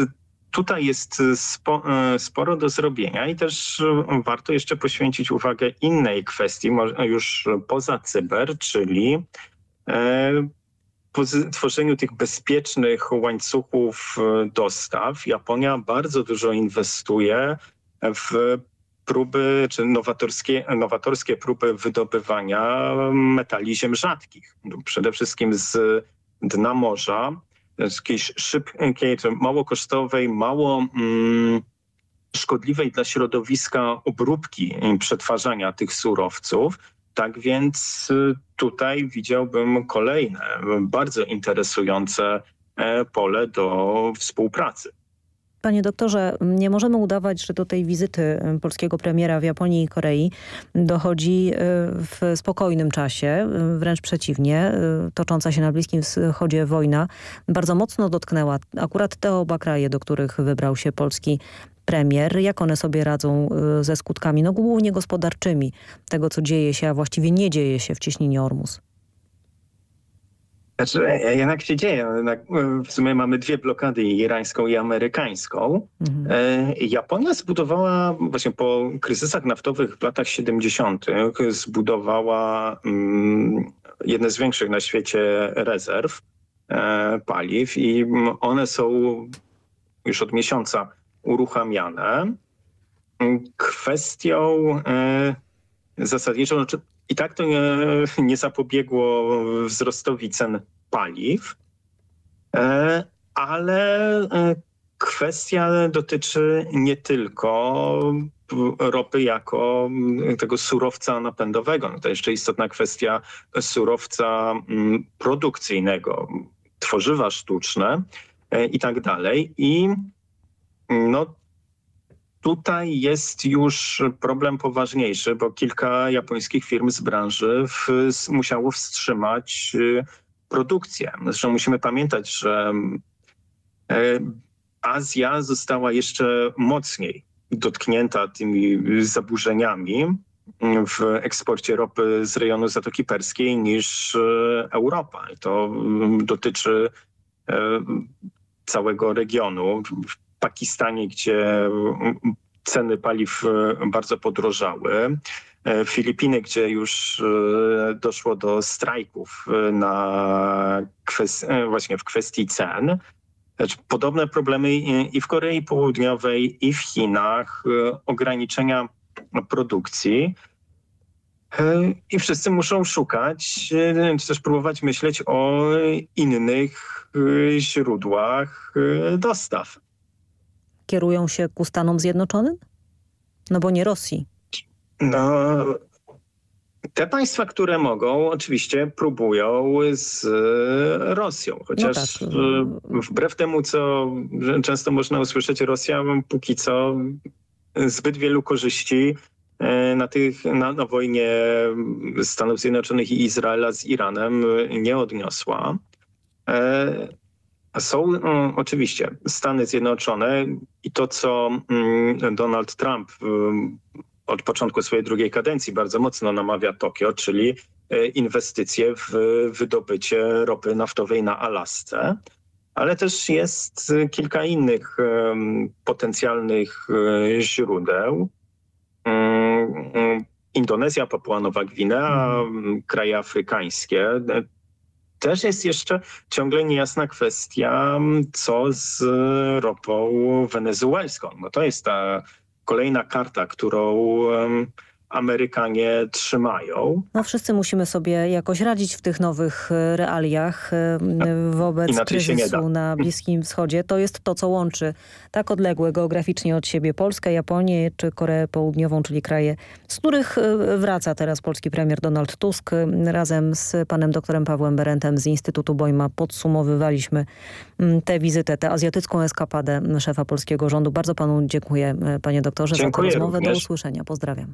tutaj jest spo, sporo do zrobienia i też warto jeszcze poświęcić uwagę innej kwestii, już poza cyber, czyli tworzeniu tych bezpiecznych łańcuchów e, dostaw Japonia bardzo dużo inwestuje w próby, czy nowatorskie, nowatorskie próby wydobywania metali ziem rzadkich. Przede wszystkim z dna morza, z jakiejś szybkiej, czy mało kosztowej, mało mm, szkodliwej dla środowiska obróbki przetwarzania tych surowców, tak więc y, tutaj widziałbym kolejne bardzo interesujące e, pole do współpracy. Panie doktorze, nie możemy udawać, że do tej wizyty y, polskiego premiera w Japonii i Korei dochodzi y, w spokojnym czasie. Wręcz przeciwnie, tocząca się na Bliskim Wschodzie wojna bardzo mocno dotknęła akurat te oba kraje, do których wybrał się polski premier, jak one sobie radzą y, ze skutkami, no głównie gospodarczymi tego, co dzieje się, a właściwie nie dzieje się w cieśninie Ormus. Znaczy, e, jednak się dzieje. E, w sumie mamy dwie blokady, irańską i amerykańską. Mhm. E, Japonia zbudowała właśnie po kryzysach naftowych w latach 70. zbudowała mm, jedne z większych na świecie rezerw paliw i one są już od miesiąca uruchamiane. Kwestią e, zasadniczą, znaczy i tak to nie, nie zapobiegło wzrostowi cen paliw, e, ale e, kwestia dotyczy nie tylko ropy jako tego surowca napędowego. No to jeszcze istotna kwestia surowca produkcyjnego, tworzywa sztuczne i tak dalej. I no tutaj jest już problem poważniejszy, bo kilka japońskich firm z branży w, musiało wstrzymać y, produkcję. Zresztą musimy pamiętać, że e, Azja została jeszcze mocniej dotknięta tymi zaburzeniami w eksporcie ropy z rejonu Zatoki Perskiej niż e, Europa. I to mm, dotyczy e, całego regionu. Pakistanie, gdzie mm, ceny paliw e, bardzo podrożały. E, Filipiny, gdzie już e, doszło do strajków na właśnie w kwestii cen. Podobne problemy i w Korei Południowej, i w Chinach, ograniczenia produkcji. I wszyscy muszą szukać, czy też próbować myśleć o innych źródłach dostaw kierują się ku Stanom Zjednoczonym? No bo nie Rosji. No, te państwa, które mogą, oczywiście próbują z Rosją. Chociaż no tak. wbrew temu, co często można usłyszeć, Rosja póki co zbyt wielu korzyści e, na, tych, na, na wojnie Stanów Zjednoczonych i Izraela z Iranem nie odniosła. E, Są mm, oczywiście Stany Zjednoczone i to, co mm, Donald Trump mm, od początku swojej drugiej kadencji bardzo mocno namawia Tokio, czyli e, inwestycje w wydobycie ropy naftowej na Alasce. Ale też jest e, kilka innych em, potencjalnych e, źródeł. Indonezja, Papua Nowa Gwinea, mm, kraje afrykańskie. Też jest jeszcze ciągle niejasna kwestia, mm, co z ropą wenezuelską. No to jest ta kolejna karta, którą Amerykanie trzymają. No wszyscy musimy sobie jakoś radzić w tych nowych e, realiach e, wobec Inaczej się nie kryzysu na [laughs] Bliskim Wschodzie. To jest to, co łączy tak odległe geograficznie od siebie Polskę, Japonię czy Koreę Południową, czyli kraje, z których e, wraca teraz polski premier Donald Tusk. Razem z panem doktorem Pawłem Berentem z Instytutu Bojma podsumowywaliśmy tę wizytę, tę azjatycką eskapadę szefa polskiego rządu. Bardzo panu dziękuję, panie doktorze, Dziękuję za tę rozmowę. Do również. usłyszenia. Pozdrawiam.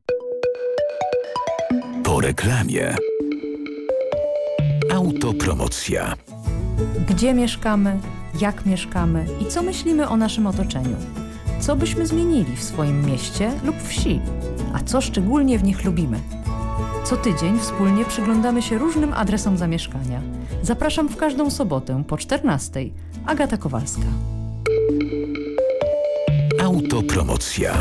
Po reklamie. Autopromocja. Gdzie mieszkamy, jak mieszkamy i co myślimy o naszym otoczeniu. Co byśmy zmienili w swoim mieście lub wsi, a co szczególnie w nich lubimy. Co tydzień wspólnie przyglądamy się różnym adresom zamieszkania. Zapraszam w każdą sobotę po 14. Agata Kowalska. Autopromocja.